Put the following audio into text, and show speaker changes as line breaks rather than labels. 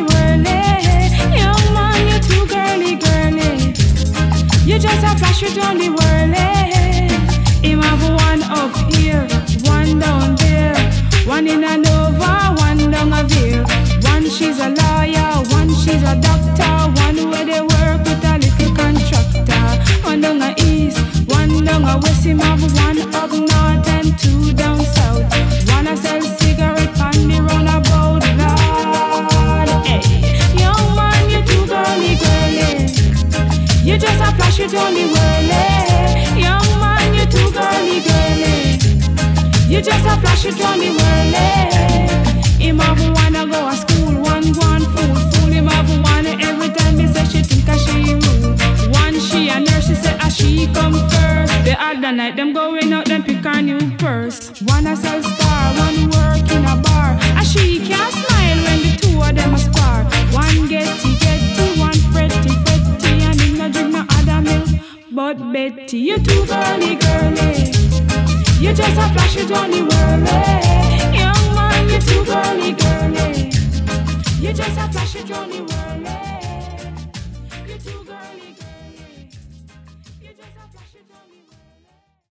whirly. Young man, you're too girly, girly. You just a. Him have one up here, one down there, one in a Nova, one down a. One she's a lawyer, one she's a doctor, one where they work with a little contractor. One down a east, one down a west. Him have one a it on the whirly. Young man, you too girly. You just a flash on the whirly. Him have wanna go to school, one go fool, fool. Him have one every time he say she think a she rule. One she a nurse, she say a she come first. The other night them going out, them pick her new purse. One a sell star, But Betty, you're too girly girly. You just a flash the whirly. Young man, you're too girly girly. You just a flash the whirly.